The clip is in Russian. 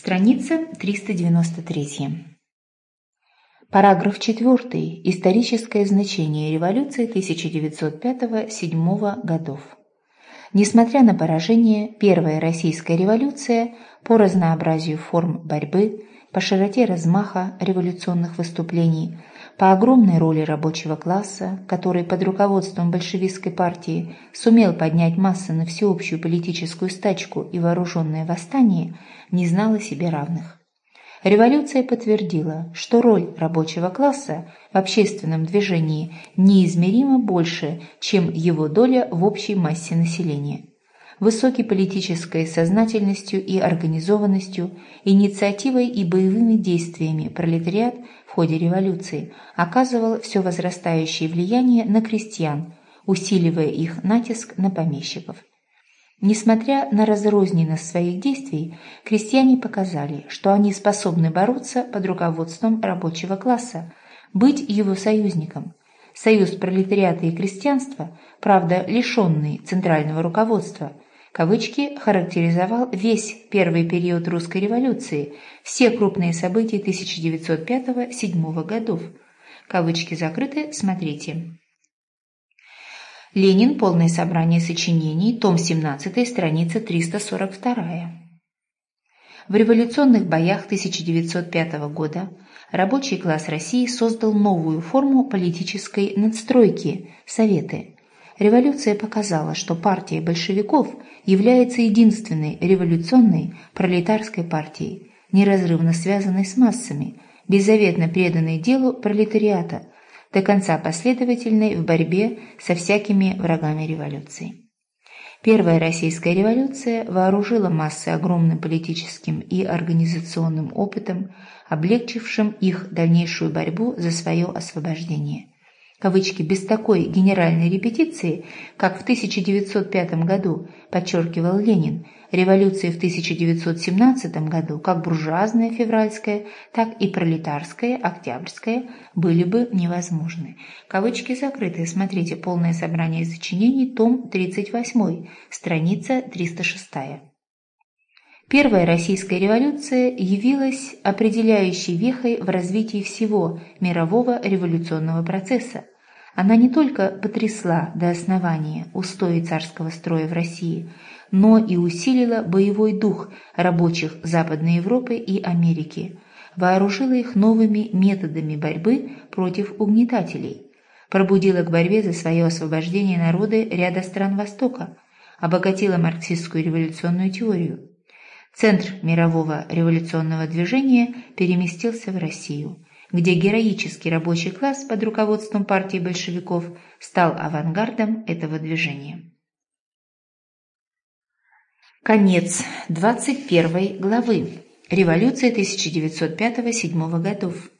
Страница 393. Параграф 4. Историческое значение революции 1905-1907 годов. Несмотря на поражение, Первая Российская революция по разнообразию форм борьбы, по широте размаха революционных выступлений, по огромной роли рабочего класса, который под руководством большевистской партии сумел поднять массы на всеобщую политическую стачку и вооруженное восстание, не знала себе равных. Революция подтвердила, что роль рабочего класса в общественном движении неизмеримо больше, чем его доля в общей массе населения. Высокой политической сознательностью и организованностью, инициативой и боевыми действиями пролетариат ходе революции оказывал все возрастающее влияние на крестьян, усиливая их натиск на помещиков. Несмотря на разрозненность своих действий, крестьяне показали, что они способны бороться под руководством рабочего класса, быть его союзником. Союз пролетариата и крестьянства, правда лишенный центрального руководства, кавычки, характеризовал весь первый период русской революции, все крупные события 1905-1907 годов. Кавычки закрыты, смотрите. Ленин. Полное собрание сочинений. Том 17. Страница 342. В революционных боях 1905 года рабочий класс России создал новую форму политической надстройки – Советы. Революция показала, что партия большевиков является единственной революционной пролетарской партией, неразрывно связанной с массами, беззаветно преданной делу пролетариата – до конца последовательной в борьбе со всякими врагами революции. Первая российская революция вооружила массы огромным политическим и организационным опытом, облегчившим их дальнейшую борьбу за свое освобождение кавычки, без такой генеральной репетиции, как в 1905 году, подчеркивал Ленин, революции в 1917 году, как буржуазная февральская, так и пролетарская, октябрьская, были бы невозможны. Кавычки закрыты. Смотрите полное собрание сочинений, том 38, страница 306. Первая российская революция явилась определяющей вехой в развитии всего мирового революционного процесса. Она не только потрясла до основания устои царского строя в России, но и усилила боевой дух рабочих Западной Европы и Америки, вооружила их новыми методами борьбы против угнетателей, пробудила к борьбе за свое освобождение народы ряда стран Востока, обогатила марксистскую революционную теорию, Центр мирового революционного движения переместился в Россию, где героический рабочий класс под руководством партии большевиков стал авангардом этого движения. Конец 21 главы. Революция 1905-1907 годов.